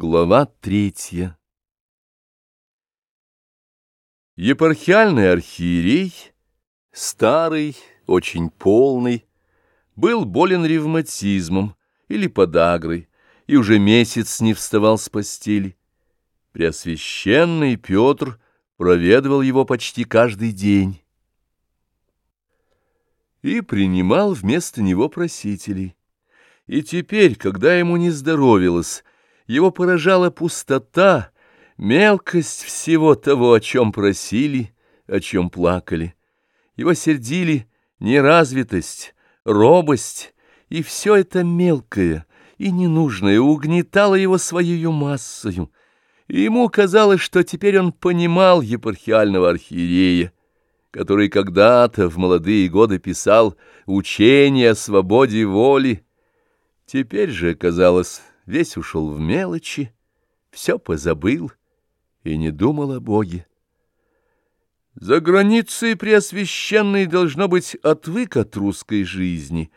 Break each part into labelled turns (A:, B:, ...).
A: Глава третья Епархиальный архиерей, старый, очень полный, был болен ревматизмом или подагрой и уже месяц не вставал с постели. Преосвященный Петр проведывал его почти каждый день и принимал вместо него просителей. И теперь, когда ему не здоровилось, его поражала пустота, мелкость всего того, о чем просили, о чем плакали. Его сердили неразвитость, робость, и все это мелкое и ненужное угнетало его своей массою. И ему казалось, что теперь он понимал епархиального архиерея, который когда-то в молодые годы писал «Учение о свободе воли». Теперь же, казалось, весь ушел в мелочи, все позабыл и не думал о Боге. За границей Преосвященной, должно быть, отвык от русской жизни.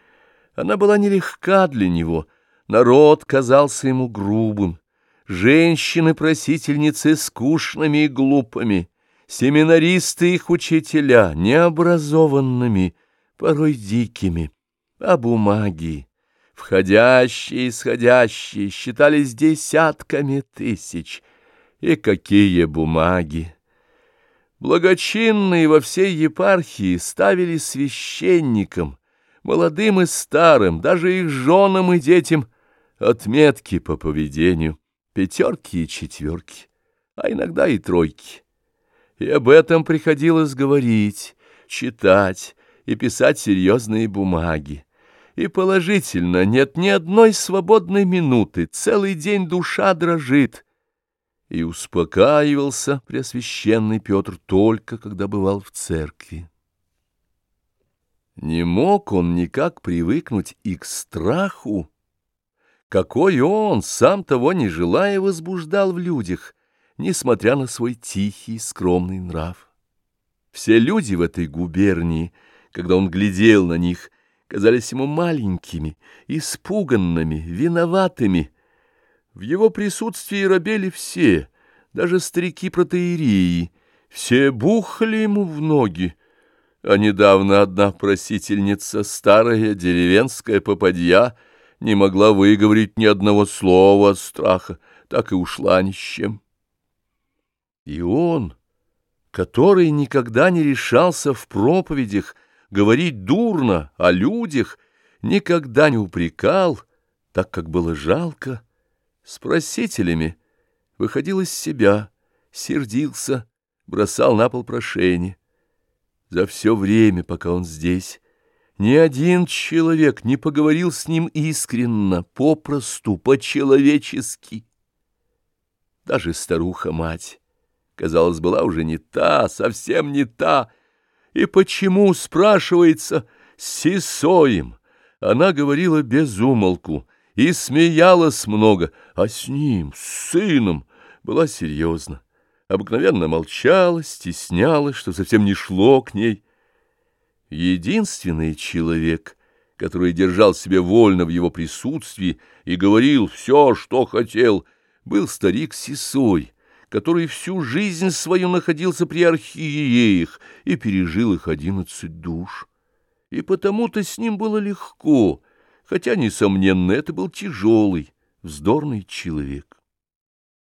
A: Она была нелегка для него, народ казался ему грубым, женщины-просительницы скучными и глупыми, семинаристы их учителя необразованными, порой дикими, а бумаги Входящие и исходящие считались десятками тысяч. И какие бумаги! Благочинные во всей епархии ставили священникам, молодым и старым, даже их женам и детям, отметки по поведению, пятерки и четверки, а иногда и тройки. И об этом приходилось говорить, читать и писать серьезные бумаги. И положительно, нет ни одной свободной минуты, целый день душа дрожит. И успокаивался Преосвященный Петр только, когда бывал в церкви. Не мог он никак привыкнуть и к страху, какой он, сам того не желая, возбуждал в людях, несмотря на свой тихий, скромный нрав. Все люди в этой губернии, когда он глядел на них, — казались ему маленькими, испуганными, виноватыми. В его присутствии робели все, даже старики-протеерии, все бухали ему в ноги. А недавно одна просительница, старая деревенская попадья, не могла выговорить ни одного слова от страха, так и ушла ни с чем. И он, который никогда не решался в проповедях, говорить дурно о людях, никогда не упрекал, так как было жалко. С просителями выходил из себя, сердился, бросал на пол прошение. За все время, пока он здесь, ни один человек не поговорил с ним искренно, попросту, по-человечески. Даже старуха-мать, казалось, была уже не та, совсем не та, и почему, спрашивается, Сисоем? Она говорила без умолку и смеялась много, а с ним, с сыном, была серьезна. Обыкновенно молчала, стеснялась, что совсем не шло к ней. Единственный человек, который держал себя вольно в его присутствии и говорил все, что хотел, был старик Сисой, который всю жизнь свою находился при архиереях и пережил их одиннадцать душ. И потому-то с ним было легко, хотя, несомненно, это был тяжелый, вздорный человек.